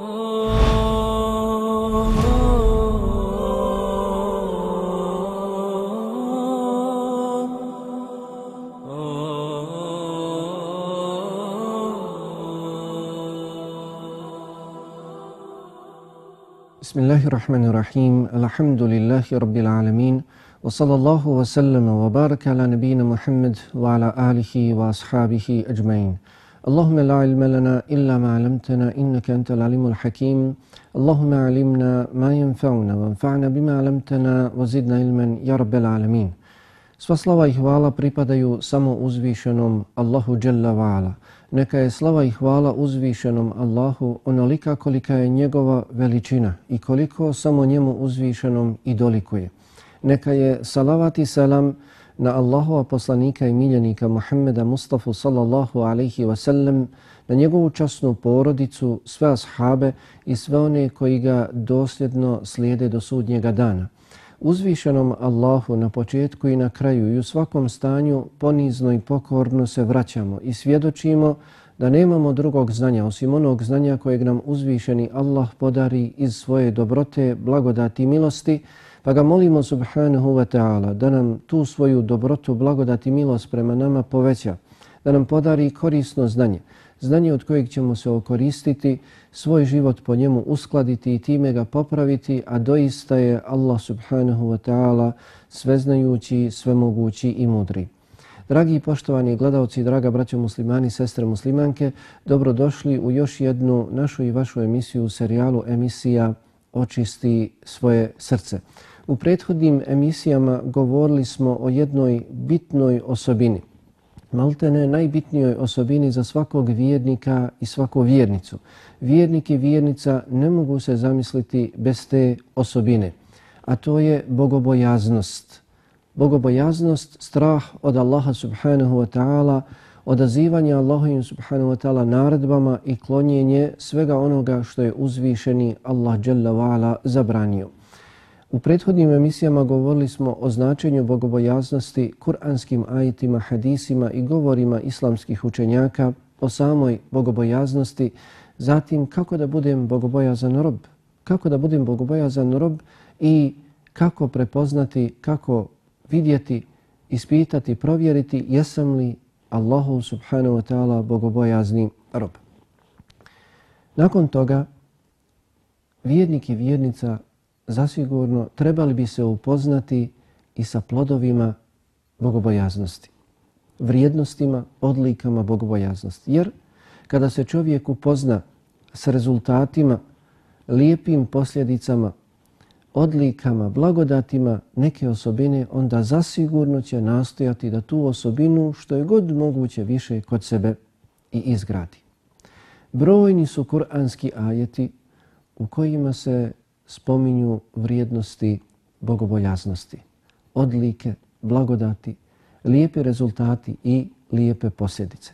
بسم الله الرحمن الرحيم الحمد لله رب العالمين وصلى الله وسلم وبارك على نبينا محمد وعلى آله وأصحابه أجمعين Allahumma la ilma lana illa ma علمتنا innaka أنت l'alimul hakim. Allahumma علمنا ma yanfa'una wa بما bima وزدنا wa zidna ilman ya alamin. Sva slava i hvala pripadaju samo uzvišenom Allahu Jalla wa'ala. Neka je slava i hvala uzvišenom Allahu onolika kolika je njegova veličina i koliko samo njemu uzvišenom i dolikuje. Neka je salavat i salam na Allahova poslanika i miljenika Muhammeda Mustafa sallallahu alaihi wa sallam, na njegovu časnu porodicu, sve ashabe i sve one koji ga dosljedno slijede do sudnjega dana. Uzvišenom Allahu na početku i na kraju i u svakom stanju ponizno i pokorno se vraćamo i svjedočimo da nemamo drugog znanja osim onog znanja kojeg nam uzvišeni Allah podari iz svoje dobrote, blagodati i milosti, pa ga molimo subhanahu wa ta'ala da nam tu svoju dobrotu, blagodat i milost prema nama poveća, da nam podari korisno znanje, znanje od kojeg ćemo se okoristiti, svoj život po njemu uskladiti i time ga popraviti, a doista je Allah subhanahu wa ta'ala sveznajući, svemogući i mudri. Dragi i poštovani gledalci, draga braćo muslimani, sestre muslimanke, dobrodošli u još jednu našu i vašu emisiju u serijalu emisija Očisti svoje srce. U prethodnim emisijama govorili smo o jednoj bitnoj osobini maltene najbitnijoj osobini za svakog vjernika i svaku vjernicu. Vjernik i vjernica ne mogu se zamisliti bez te osobine, a to je bogobojaznost. Bogobojaznost, strah od Allaha subhanahu wa ta'ala, odazivanje Allahovim subhanahu wa ta'ala naredbama i klonjenje svega onoga što je uzvišeni Allah dželle wa'ala zabranio. U prethodnim emisijama govorili smo o značenju bogobojaznosti, kuranskim ajitima, hadisima i govorima islamskih učenjaka o samoj bogobojaznosti, zatim kako da budem bogobojazan rob, kako da budem bogobojazan rob i kako prepoznati, kako vidjeti, ispitati, provjeriti jesam li Allahu subhanahu wa ta'ala bogobojazni rob. Nakon toga, vjernik i vjernica zasigurno trebali bi se upoznati i sa plodovima bogobojaznosti, vrijednostima, odlikama bogobojaznosti. Jer kada se čovjek upozna s rezultatima, lijepim posljedicama, odlikama, blagodatima neke osobine, onda zasigurno će nastojati da tu osobinu što je god moguće više kod sebe i izgradi. Brojni su kuranski ajeti u kojima se spominju vrijednosti bogobojaznosti, odlike, blagodati, lijepe rezultati i lijepe posljedice.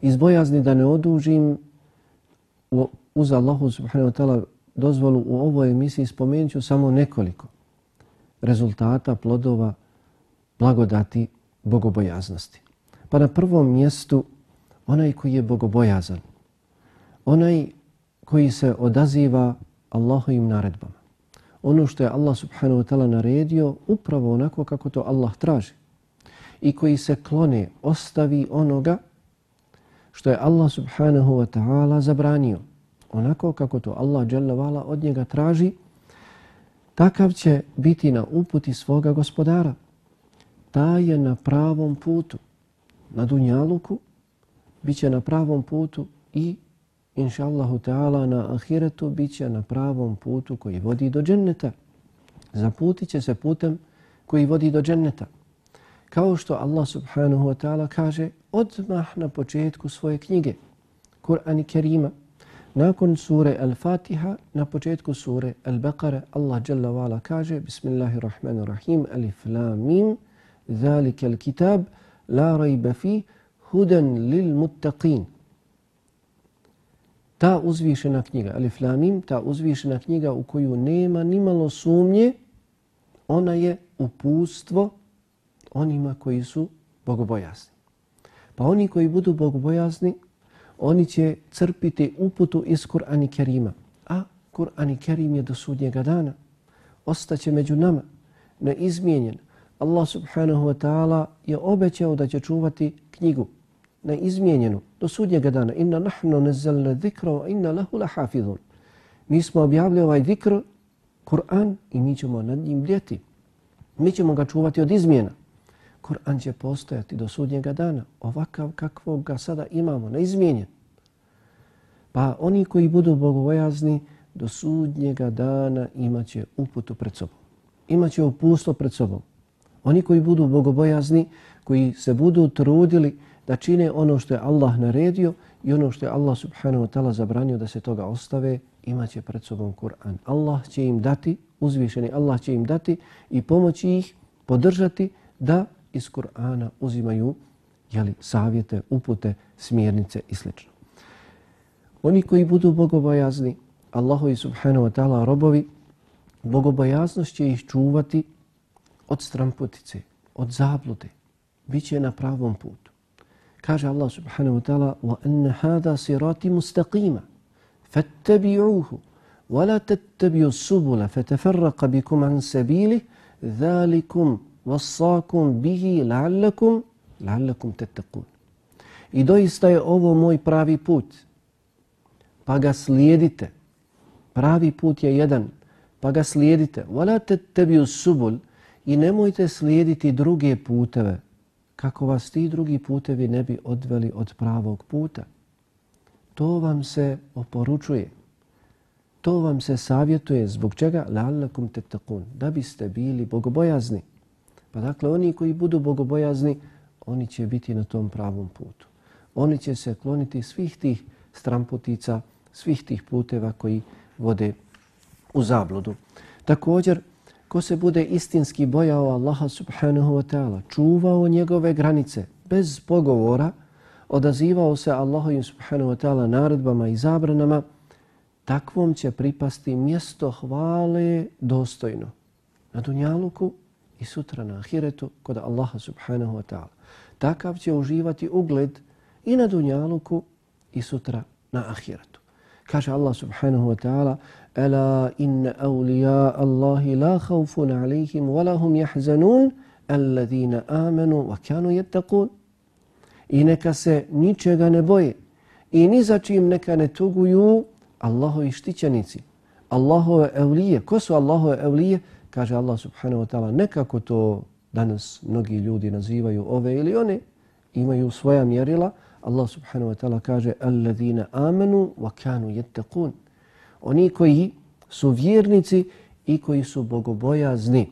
Iz bojazni da ne odužim uz Allahu subhanahu wa ta'ala dozvolu u ovoj emisiji spomenut samo nekoliko rezultata, plodova, blagodati, bogobojaznosti. Pa na prvom mjestu onaj koji je bogobojazan, onaj koji se odaziva Allahovim naredbama. Ono što je Allah subhanahu wa ta'ala naredio upravo onako kako to Allah traži. I koji se klone, ostavi onoga što je Allah subhanahu wa ta'ala zabranio. Onako kako to Allah dželavala od njega traži, takav će biti na uputi svoga gospodara. Ta je na pravom putu. Na dunjaluku bit će na pravom putu i inša Allahu Teala na ahiretu bit će na pravom putu koji vodi do dženneta. Zaputit će se putem koji vodi do dženneta. Kao što Allah subhanahu wa ta'ala kaže odmah na početku svoje knjige, Kur'an i Kerima, nakon sure Al-Fatiha, na početku sure Al-Baqara, Allah jalla wa'ala kaže Bismillahirrahmanirrahim, Alif la mim, Zalika al-kitab, la rajba fi, hudan lil muttaqin ta uzvišena knjiga, Alif Lamim, ta uzvišena knjiga u koju nema ni malo sumnje, ona je upustvo onima koji su bogobojazni. Pa oni koji budu bogobojazni, oni će crpiti uputu iz Kur'ani Kerima. A Kur'ani Kerim je do sudnjega dana. Ostaće među nama, neizmijenjen. Allah subhanahu wa ta'ala je obećao da će čuvati knjigu neizmijenjeno do sudnjega dana. Inna nahnu nazzalna dhikra wa inna lahu lahafizun. Mi smo objavili ovaj dhikr, Kur'an, i mi ćemo nad njim bdjeti. Mi ćemo ga čuvati od izmjena. Kur'an će postojati do sudnjega dana, ovakav kakvog ga sada imamo, neizmijenjen. Pa oni koji budu bogovojazni, do sudnjega dana imaće uputu pred sobom. Imaće upusto pred sobom. Oni koji budu bogobojazni, koji se budu trudili da čine ono što je Allah naredio i ono što je Allah subhanahu wa ta'ala zabranio da se toga ostave, imaće pred sobom Kur'an. Allah će im dati, uzvišeni Allah će im dati i pomoći ih, podržati da iz Kur'ana uzimaju jeli, savjete, upute, smjernice i sl. Oni koji budu bogobojazni, Allahovi subhanahu wa ta'ala robovi, bogobojaznost će ih čuvati od stramputice, od zablude. Biće na pravom putu. Kaže Allah subhanahu wa ta'ala وَأَنَّ هَذَا صِرَاتِ مُسْتَقِيمًا فَاتَّبِعُوهُ وَلَا تَتَّبِعُوا السُّبُلَ فَتَفَرَّقَ بِكُمْ عَنْ سَبِيلِهِ ذَلِكُمْ وَصَّاكُمْ بِهِ لَعَلَّكُمْ لَعَلَّكُمْ تَتَّقُونَ I doista je ovo moj pravi put, pa ga slijedite. Pravi put je jedan, pa ga slijedite. وَلَا تَتَّبِعُوا السُّبُلَ I nemojte slijediti druge puteve, kako vas ti drugi putevi ne bi odveli od pravog puta. To vam se oporučuje. To vam se savjetuje zbog čega la'allakum tattaqun, da biste bili bogobojazni. Pa dakle oni koji budu bogobojazni, oni će biti na tom pravom putu. Oni će se kloniti svih tih stramputica, svih tih puteva koji vode u zabludu. Također ko se bude istinski bojao Allaha subhanahu wa ta'ala, čuvao njegove granice bez pogovora, odazivao se Allahu subhanahu wa ta'ala naredbama i zabranama, takvom će pripasti mjesto hvale dostojno na Dunjaluku i sutra na Ahiretu kod Allaha subhanahu wa ta'ala. Takav će uživati ugled i na Dunjaluku i sutra na Ahiretu. Kaže Allah subhanahu wa ta'ala ألا إن awliya Allahi la khawfun alayhim wa lahum yahzanun alladhina amanu wa kanu yattaqun. I neka se ničega ne boje i ni za čim neka ne tuguju Allahovi štićenici. Allahove evlije. Ko su Allahove evlije? Kaže Allah subhanahu wa ta'ala. Nekako to danas mnogi ljudi nazivaju ove ili one. Imaju svoja mjerila. Allah subhanahu wa ta'ala kaže alladhina amanu wa kanu yattaqun oni koji su vjernici i koji su bogobojazni,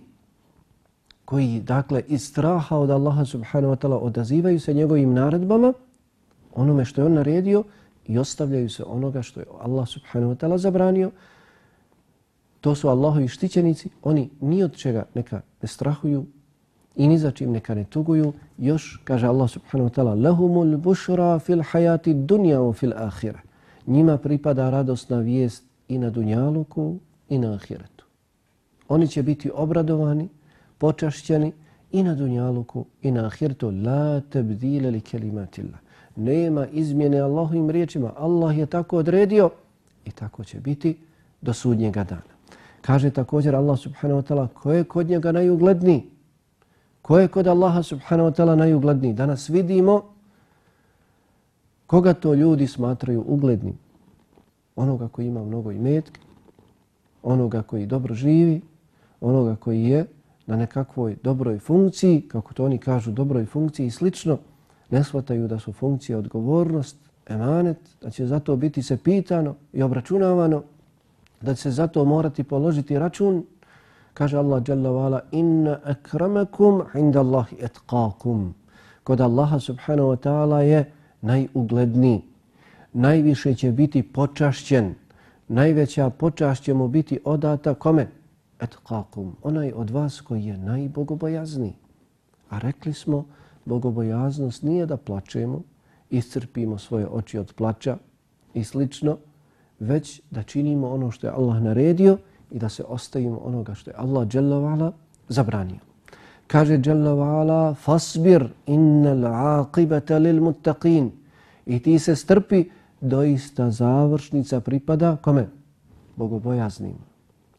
koji dakle iz straha od Allaha subhanahu wa ta'ala odazivaju se njegovim naredbama, onome što je on naredio i ostavljaju se onoga što je Allah subhanahu wa ta'ala zabranio, to su Allahovi štićenici, oni ni od čega neka ne strahuju i ni za čim neka ne tuguju. Još, kaže Allah subhanahu wa ta'ala, lahumul bushra fil hayati dunya wa fil akhirah. Njima pripada radosna vijest i na dunjaluku i na ahiretu. Oni će biti obradovani, počašćeni i na dunjaluku i na ahiretu. La tebdile li kelimatillah. Nema izmjene Allahovim riječima. Allah je tako odredio i tako će biti do sudnjega dana. Kaže također Allah subhanahu wa ta'ala ko je kod njega najugledniji? Ko je kod Allaha subhanahu wa ta'ala najugledniji? Danas vidimo koga to ljudi smatraju uglednim onoga koji ima mnogo imetke, onoga koji dobro živi, onoga koji je na nekakvoj dobroj funkciji, kako to oni kažu, dobroj funkciji i slično, ne shvataju da su funkcije odgovornost, emanet, da će zato biti se pitano i obračunavano, da će se zato morati položiti račun, kaže Allah Jalla wa'ala, inna akramakum inda Allahi etqakum. Kod Allaha subhanahu wa ta'ala je najugledniji najviše će biti počašćen. Najveća počašć će mu biti odata kome? Etkakum, onaj od vas koji je najbogobojazniji. A rekli smo, bogobojaznost nije da plačemo, iscrpimo svoje oči od plača i slično, već da činimo ono što je Allah naredio i da se ostavimo onoga što je Allah dželovala zabranio. Kaže dželovala, fasbir innal aqibata lil muttaqin. I ti se strpi, doista završnica pripada kome? Bogobojaznim.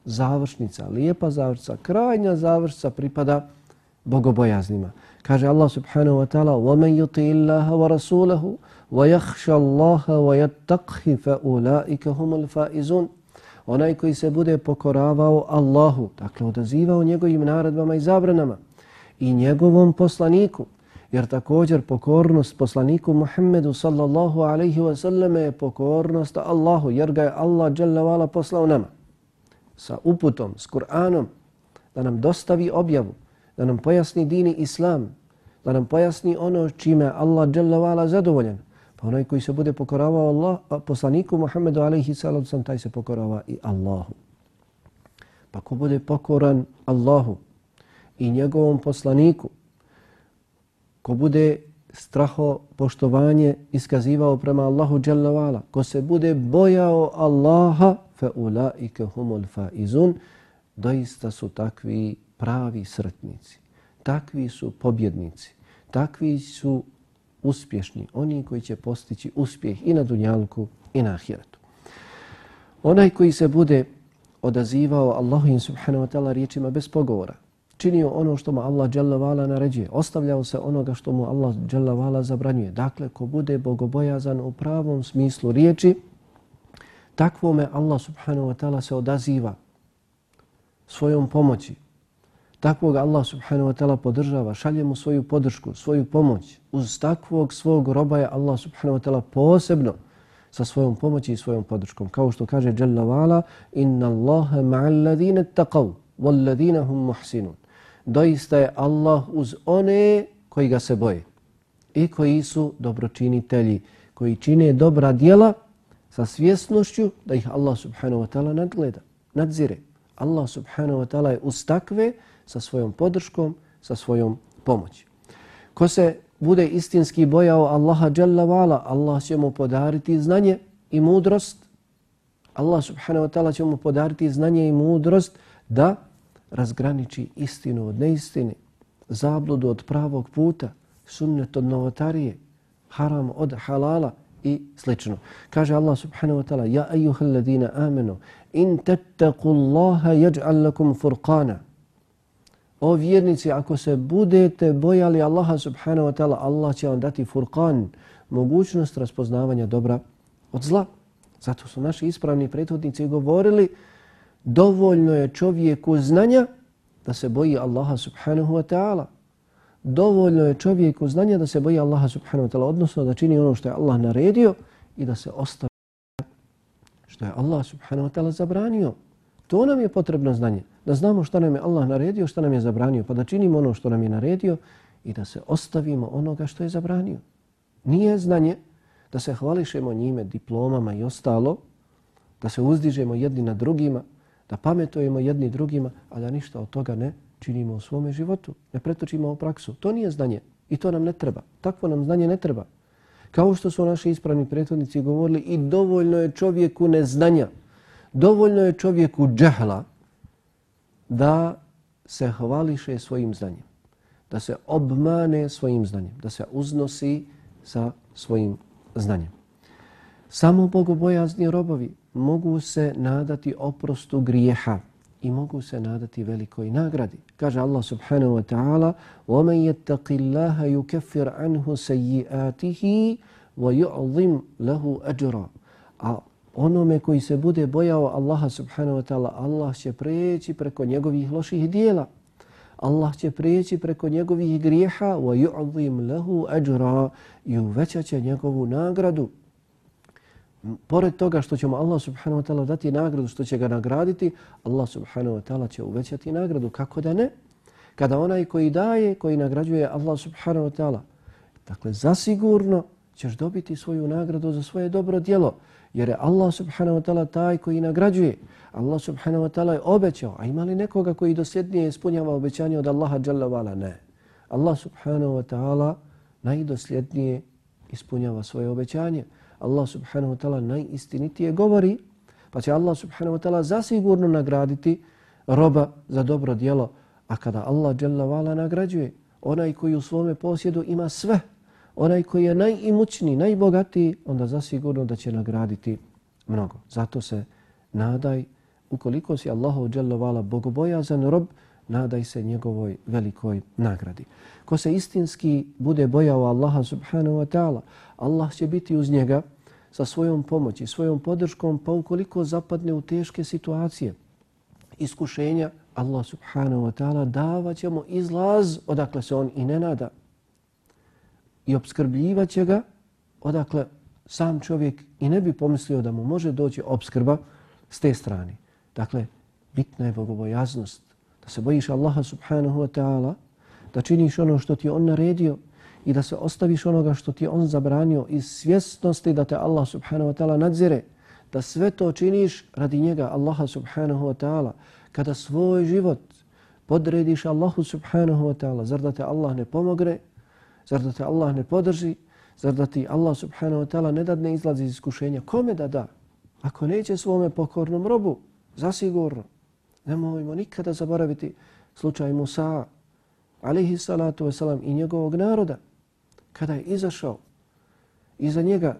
Završnica, lijepa završnica, krajnja završnica pripada bogobojaznima. Kaže Allah subhanahu wa ta'ala وَمَنْ يُطِي اللَّهَ وَرَسُولَهُ وَيَخْشَ اللَّهَ وَيَتَّقْهِ فَأُولَٰئِكَ هُمُ الْفَائِزُونَ onaj koji se bude pokoravao Allahu, dakle odazivao njegovim naredbama i zabranama i njegovom poslaniku, jer također pokornost poslaniku Muhammedu sallallahu alaihi wa sallam je pokornost Allahu, jer ga je Allah dželle poslao nama sa uputom, s Kur'anom, da nam dostavi objavu, da nam pojasni dini Islam, da nam pojasni ono čime Allah dželle zadovoljan. Pa onaj koji se bude pokoravao Allah, poslaniku Muhammedu alaihi sallam, taj se pokorava i Allahu. Pa ko bude pokoran Allahu i njegovom poslaniku, ko bude straho poštovanje iskazivao prema Allahu dželle ko se bude bojao Allaha, fa ulaika humul faizun, doista su takvi pravi sretnici. Takvi su pobjednici. Takvi su uspješni, oni koji će postići uspjeh i na dunjalku i na ahiretu. Onaj koji se bude odazivao Allahu subhanahu wa ta'ala riječima bez pogovora, činio ono što mu Allah dželavala naređuje, ostavljao se onoga što mu Allah dželavala zabranjuje. Dakle, ko bude bogobojazan u pravom smislu riječi, takvome Allah subhanahu wa ta'ala se odaziva svojom pomoći, takvog Allah subhanahu wa ta'ala podržava, šalje mu svoju podršku, svoju pomoć. Uz takvog svog roba je Allah subhanahu wa ta'ala posebno sa svojom pomoći i svojom podrškom. Kao što kaže Jalla wa'ala, inna Allahe ma'al ladhine taqav, wal ladhine hum muhsinun. Doista je Allah uz one koji ga se boje i koji su dobročinitelji, koji čine dobra dijela sa svjesnošću da ih Allah subhanahu wa ta'ala nadgleda, nadzire. Allah subhanahu wa ta'ala je uz takve sa svojom podrškom, sa svojom pomoći. Ko se bude istinski bojao Allaha Jalla wa'ala, Allah će mu podariti znanje i mudrost. Allah subhanahu wa ta'ala će mu podariti znanje i mudrost da razgraniči istinu od neistine, zabludu od pravog puta, sunnet od novotarije, haram od halala i slično. Kaže Allah subhanahu wa ta'ala, Ja ejuhel ladina amenu, in tettaku Allaha yaj'al lakum furqana. O vjernici, ako se budete bojali Allaha subhanahu wa ta'ala, Allah će vam dati furqan, mogućnost raspoznavanja dobra od zla. Zato su naši ispravni prethodnici govorili dovoljno je čovjeku znanja da se boji Allaha subhanahu wa ta'ala. Dovoljno je čovjeku znanja da se boji Allaha subhanahu wa ta'ala, odnosno da čini ono što je Allah naredio i da se ostavi što je Allah subhanahu wa ta'ala zabranio. To nam je potrebno znanje. Da znamo što nam je Allah naredio, što nam je zabranio, pa da činimo ono što nam je naredio i da se ostavimo onoga što je zabranio. Nije znanje da se hvališemo njime diplomama i ostalo, da se uzdižemo jedni na drugima, da pametujemo jedni drugima, a da ništa od toga ne činimo u svome životu, ne pretočimo u praksu. To nije znanje i to nam ne treba. Takvo nam znanje ne treba. Kao što su naši ispravni prethodnici govorili i dovoljno je čovjeku neznanja, dovoljno je čovjeku džehla da se hvališe svojim znanjem, da se obmane svojim znanjem, da se uznosi sa svojim znanjem. Samo bogobojazni robovi mogu se nadati oprostu grijeha i mogu se nadati velikoj nagradi. Kaže Allah subhanahu wa ta'ala وَمَنْ يَتَّقِ اللَّهَ يُكَفِّرْ عَنْهُ سَيِّئَاتِهِ وَيُعْظِمْ لَهُ أَجْرًا A onome koji se bude bojao Allaha subhanahu wa ta'ala, Allah će preći preko njegovih loših dijela. Allah će preći preko njegovih grijeha وَيُعْظِمْ لَهُ أَجْرًا i uvećat će njegovu nagradu pored toga što ćemo Allah subhanahu wa ta'ala dati nagradu, što će ga nagraditi, Allah subhanahu wa ta'ala će uvećati nagradu. Kako da ne? Kada onaj koji daje, koji nagrađuje Allah subhanahu wa ta'ala, dakle, zasigurno ćeš dobiti svoju nagradu za svoje dobro djelo, jer je Allah subhanahu wa ta'ala taj koji nagrađuje. Allah subhanahu wa ta'ala je obećao, a ima li nekoga koji dosljednije ispunjava obećanje od Allaha jalla vala? Ne. Allah subhanahu wa ta'ala najdosljednije ispunjava svoje obećanje. Allah subhanahu wa ta'ala najistinitije govori, pa će Allah subhanahu wa ta'ala zasigurno nagraditi roba za dobro djelo. A kada Allah jalla vala nagrađuje, onaj koji u svome posjedu ima sve, onaj koji je najimućniji, najbogatiji, onda zasigurno da će nagraditi mnogo. Zato se nadaj, ukoliko si Allahu jalla vala bogobojazan rob, nadaj se njegovoj velikoj nagradi. Ko se istinski bude bojao Allaha subhanahu wa ta'ala, Allah će biti uz njega sa svojom pomoći, svojom podrškom, pa ukoliko zapadne u teške situacije, iskušenja, Allah subhanahu wa ta'ala davat će mu izlaz odakle se on i ne nada i obskrbljivat će ga odakle sam čovjek i ne bi pomislio da mu može doći obskrba s te strane. Dakle, bitna je bogobojaznost, da se bojiš Allaha subhanahu wa ta'ala, da činiš ono što ti on naredio i da se ostaviš onoga što ti on zabranio iz svjesnosti da te Allah subhanahu wa ta'ala nadzire, da sve to činiš radi njega Allaha subhanahu wa ta'ala, kada svoj život podrediš Allahu subhanahu wa ta'ala, zar da te Allah ne pomogre, zar da te Allah ne podrži, zar da ti Allah subhanahu wa ta'ala ne dadne izlazi iz iskušenja, kome da da? Ako neće svome pokornom robu, zasigurno, nemojmo nikada zaboraviti slučaj Musa, alihi salatu wasalam, i njegovog naroda, kada je izašao iza njega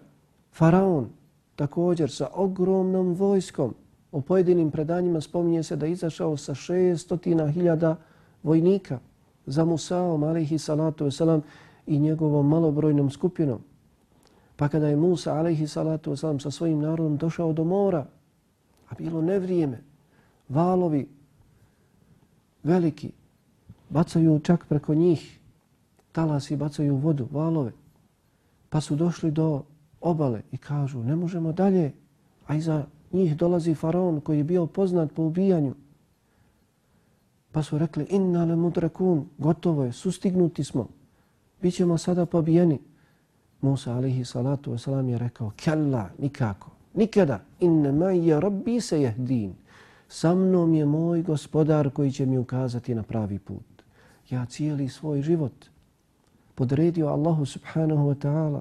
faraon, također sa ogromnom vojskom, U pojedinim predanjima spominje se da izašao sa 600.000 vojnika za Musaom, alaihi salatu wasalam, i njegovom malobrojnom skupinom. Pa kada je Musa, alaihi salatu wasalam, sa svojim narodom došao do mora, a bilo nevrijeme, valovi veliki, bacaju čak preko njih, talasi bacaju vodu, valove, pa su došli do obale i kažu ne možemo dalje, a iza njih dolazi faraon koji je bio poznat po ubijanju. Pa su rekli, inna le mudrakun, gotovo je, sustignuti smo, Bićemo sada pobijeni. Musa alaihi salatu wasalam je rekao, kalla, nikako, nikada, inna ma je rabbi se jehdin. Sa mnom je moj gospodar koji će mi ukazati na pravi put. Ja cijeli svoj život podredio Allahu subhanahu wa ta'ala,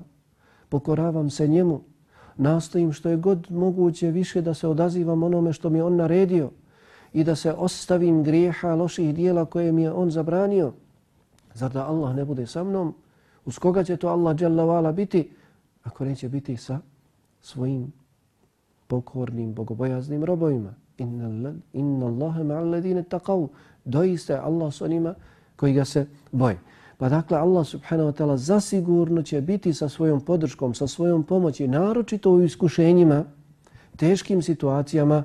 pokoravam se njemu, nastojim što je god moguće više da se odazivam onome što mi je on naredio i da se ostavim grijeha, loših dijela koje mi je on zabranio. Zar da Allah ne bude sa mnom? Uz koga će to Allah dželavala biti? Ako neće biti sa svojim pokornim, bogobojaznim robovima Inna Allahe ma'al ladine taqav. Doista je Allah s onima koji ga se boje. Pa dakle, Allah subhanahu wa ta'ala zasigurno će biti sa svojom podrškom, sa svojom pomoći, naročito u iskušenjima, teškim situacijama,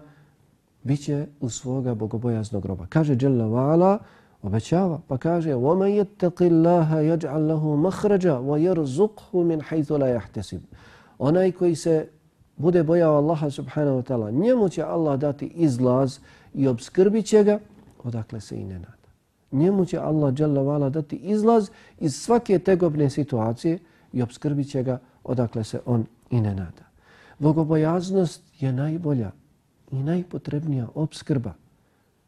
bit će u svoga bogobojaznog groba. Kaže Jalla wa'ala, obećava, pa kaže وَمَنْ يَتَّقِ اللَّهَ يَجْعَلْ لَهُ مَخْرَجَ وَيَرْزُقْهُ مِنْ حَيْثُ لَا يَحْتَسِبُ Onaj koji se bude bojao Allaha subhanahu wa ta'ala, njemu će Allah dati izlaz i obskrbit će ga, odakle se i ne nada njemu će Allah vala dati izlaz iz svake tegobne situacije i obskrbit će ga odakle se on i ne nada. Bogobojaznost je najbolja i najpotrebnija obskrba.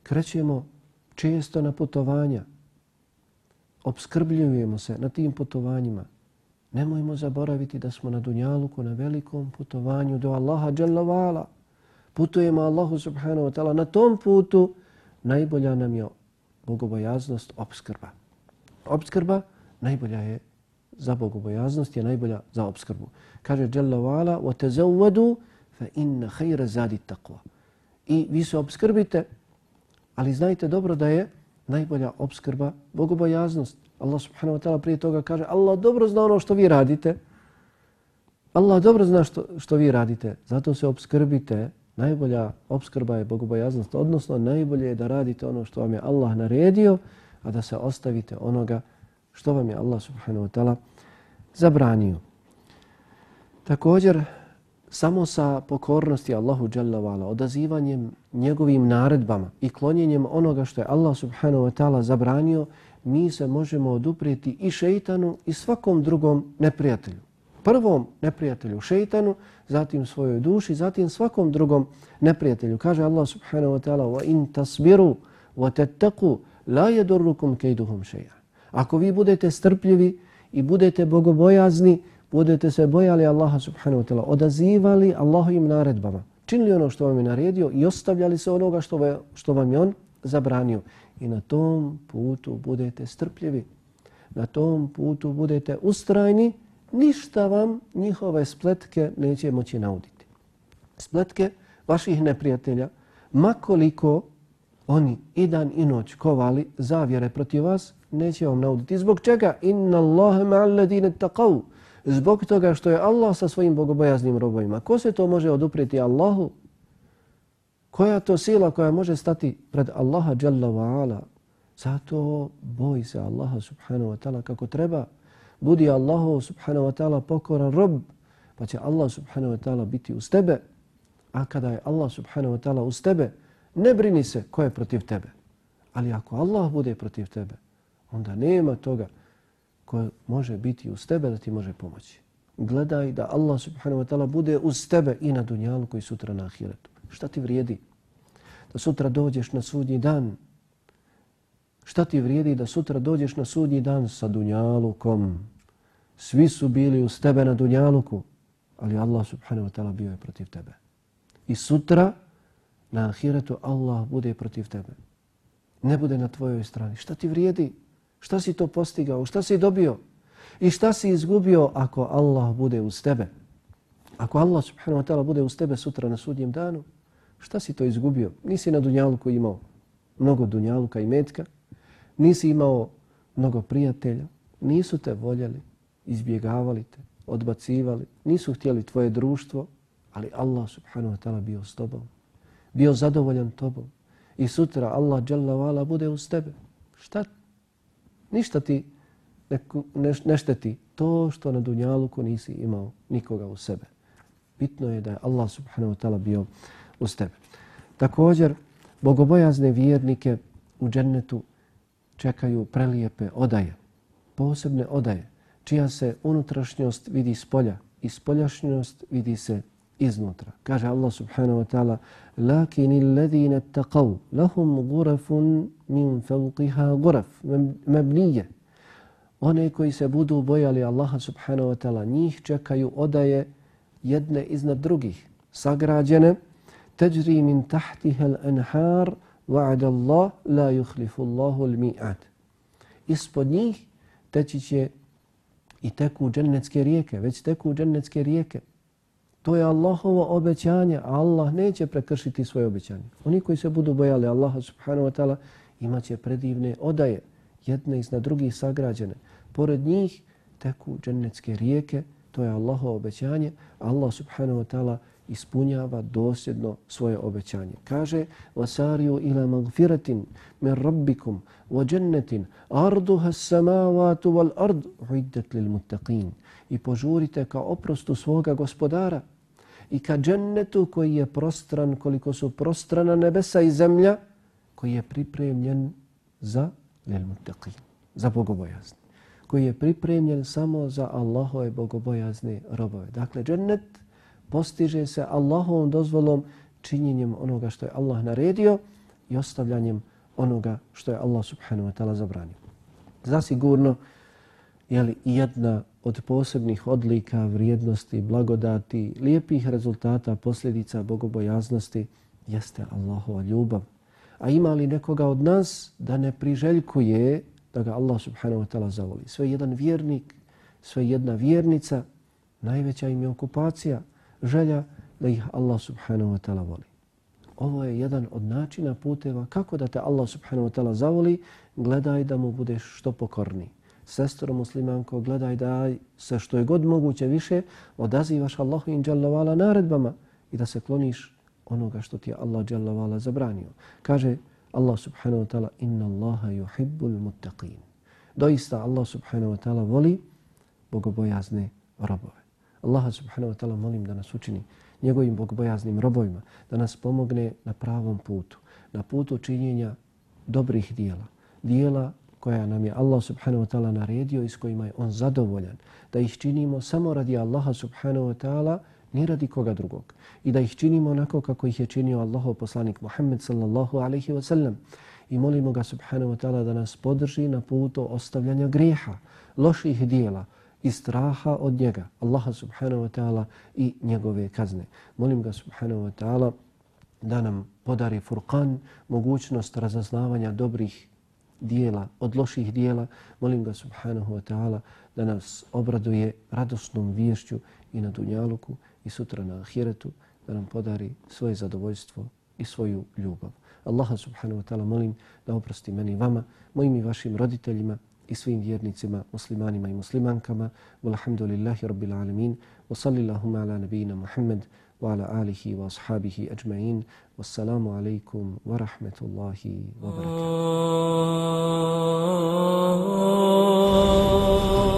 Krećemo često na putovanja, obskrbljujemo se na tim putovanjima. Nemojmo zaboraviti da smo na Dunjaluku na velikom putovanju do Allaha vala. Putujemo Allahu subhanahu wa ta'ala. Na tom putu najbolja nam je bogobojaznost obskrba. Obskrba najbolja je za bogobojaznost, je najbolja za obskrbu. Kaže Jalla wa'ala وَتَزَوَّدُوا فَإِنَّ خَيْرَ زَادِ التَّقْوَ I vi se obskrbite, ali znajte dobro da je najbolja obskrba bogobojaznost. Allah subhanahu wa ta'ala prije toga kaže Allah dobro zna ono što vi radite. Allah dobro zna što, što vi radite. Zato se obskrbite najbolja obskrba je bogobojaznost, odnosno najbolje je da radite ono što vam je Allah naredio, a da se ostavite onoga što vam je Allah subhanahu wa ta'ala zabranio. Također, samo sa pokornosti Allahu Jalla wa'ala, odazivanjem njegovim naredbama i klonjenjem onoga što je Allah subhanahu wa ta'ala zabranio, mi se možemo oduprijeti i šeitanu i svakom drugom neprijatelju prvom neprijatelju šeitanu, zatim svojoj duši, zatim svakom drugom neprijatelju. Kaže Allah subhanahu wa ta'ala wa in tasbiru wa tattaqu la yadurrukum. Ako vi budete strpljivi i budete bogobojazni, budete se bojali Allaha subhanahu wa ta'ala, odazivali Allahovim naredbama, činili ono što vam je naredio i ostavljali se onoga što, što vam je on zabranio. I na tom putu budete strpljivi, na tom putu budete ustrajni, ništa vam njihove spletke neće moći nauditi. Spletke vaših neprijatelja, makoliko oni i dan i noć kovali zavjere protiv vas, neće vam nauditi. Zbog čega? Inna Allahe ma'alladine taqavu. Zbog toga što je Allah sa svojim bogobojaznim robovima. Ko se to može oduprijeti Allahu? Koja to sila koja može stati pred Allaha Jalla wa ala? Zato boj se Allaha subhanahu wa ta'ala kako treba. Budi Allahu subhanahu wa ta'ala pokoran rob, pa će Allah subhanahu wa ta'ala biti uz tebe. A kada je Allah subhanahu wa ta'ala uz tebe, ne brini se ko je protiv tebe. Ali ako Allah bude protiv tebe, onda nema toga ko može biti uz tebe da ti može pomoći. Gledaj da Allah subhanahu wa ta'ala bude uz tebe i na dunjalu koji sutra na ahiretu. Šta ti vrijedi? Da sutra dođeš na sudnji dan. Šta ti vrijedi da sutra dođeš na sudnji dan sa dunjalukom? Svi su bili uz tebe na dunjaluku, ali Allah subhanahu wa ta'ala bio je protiv tebe. I sutra na ahiretu Allah bude protiv tebe. Ne bude na tvojoj strani. Šta ti vrijedi? Šta si to postigao? Šta si dobio? I šta si izgubio ako Allah bude uz tebe? Ako Allah subhanahu wa ta'ala bude uz tebe sutra na sudnjem danu, šta si to izgubio? Nisi na dunjaluku imao mnogo dunjaluka i metka, nisi imao mnogo prijatelja, nisu te voljeli, izbjegavali te, odbacivali, nisu htjeli tvoje društvo, ali Allah subhanahu wa ta'ala bio s tobom, bio zadovoljan tobom. I sutra Allah dželle vala bude uz tebe. Šta Ništa ti ne, ne, ne šteti to što na Dunjaluku nisi imao nikoga u sebe. Bitno je da je Allah subhanahu wa ta'ala bio uz tebe. Također, bogobojazne vjernike u džennetu čekaju prelijepe odaje, posebne odaje, čija se unutrašnjost vidi s polja i spoljašnjost vidi se iznutra. Kaže Allah subhanahu wa ta'ala لَكِنِ الَّذِينَ اتَّقَوْا لَهُمْ غُرَفٌ مِنْ فَوْقِهَا غُرَفٌ مَبْنِيَ One koji se budu bojali Allaha subhanahu wa ta'ala, njih čekaju odaje jedne iznad drugih, sagrađene, تَجْرِي مِنْ تَحْتِهَا الْأَنْحَارِ وَعَدَ اللَّهِ لَا يُخْلِفُ اللَّهُ الْمِيعَةِ Ispod njih teći će i teku džennetske rijeke, već teku džennetske rijeke. To je Allahovo obećanje, a Allah neće prekršiti svoje obećanje. Oni koji se budu bojali Allaha subhanahu wa ta'ala imaće predivne odaje, jedne iznad drugih sagrađene. Pored njih teku džennetske rijeke, to je Allahovo obećanje, Allah subhanahu wa ta'ala ispunjava dosljedno svoje obećanje. Kaže, وَسَارِيُوا إِلَى مَغْفِرَةٍ مِنْ رَبِّكُمْ وَجَنَّةٍ أَرْضُهَا السَّمَاوَاتُ وَالْأَرْضُ عِدَّتْ لِلْمُتَّقِينَ I požurite ka oprostu svoga gospodara i ka džennetu koji je prostran koliko su prostrana nebesa i zemlja, koji je pripremljen za lilmuttaqin, za bogobojazni, koji je pripremljen samo za Allahove bogobojazne robove. Dakle, džennet postiže se Allahovom dozvolom činjenjem onoga što je Allah naredio i ostavljanjem onoga što je Allah subhanahu wa ta'ala zabranio. Zasigurno, je li jedna od posebnih odlika, vrijednosti, blagodati, lijepih rezultata, posljedica bogobojaznosti jeste Allahova ljubav. A ima li nekoga od nas da ne priželjkuje da ga Allah subhanahu wa ta'ala zavoli? Sve jedan vjernik, sve jedna vjernica, najveća im je okupacija, želja da ih Allah subhanahu wa ta'ala voli. Ovo je jedan od načina puteva kako da te Allah subhanahu wa ta'ala zavoli, gledaj da mu budeš što pokorniji sestro muslimanko, gledaj da se što je god moguće više odazivaš Allahu in dželle naredbama i da se kloniš onoga što ti je Allah dželle zabranio. Kaže Allah subhanahu wa ta'ala inna Allaha yuhibbul muttaqin. Doista Allah subhanahu wa ta'ala voli bogobojazne robove. Allah subhanahu wa ta'ala molim da nas učini njegovim bogobojaznim robovima, da nas pomogne na pravom putu, na putu činjenja dobrih dijela, dijela koja nam je Allah subhanahu wa ta'ala naredio i s kojima je on zadovoljan, da ih činimo samo radi Allaha subhanahu wa ta'ala, ni radi koga drugog. I da ih činimo onako kako ih je činio Allahov poslanik Muhammed sallallahu alaihi wa sallam. I molimo ga subhanahu wa ta'ala da nas podrži na putu ostavljanja grijeha, loših dijela i straha od njega, Allaha subhanahu wa ta'ala i njegove kazne. Molim ga subhanahu wa ta'ala da nam podari furqan, mogućnost razaznavanja dobrih dijela, od loših dijela, molim ga subhanahu wa ta'ala da nas obraduje radosnom vješću i na dunjaluku i sutra na ahiretu, da nam podari svoje zadovoljstvo i svoju ljubav. Allaha subhanahu wa ta'ala molim da oprosti meni vama, mojim i vašim roditeljima, i svim vjernicima, muslimanima i muslimankama. Walhamdulillahi rabbil alamin. Wa sallillahuma ala nabina Muhammad wa ala alihi wa ashabihi ajma'in. Wassalamu alaikum wa rahmatullahi wa barakatuh. Oh.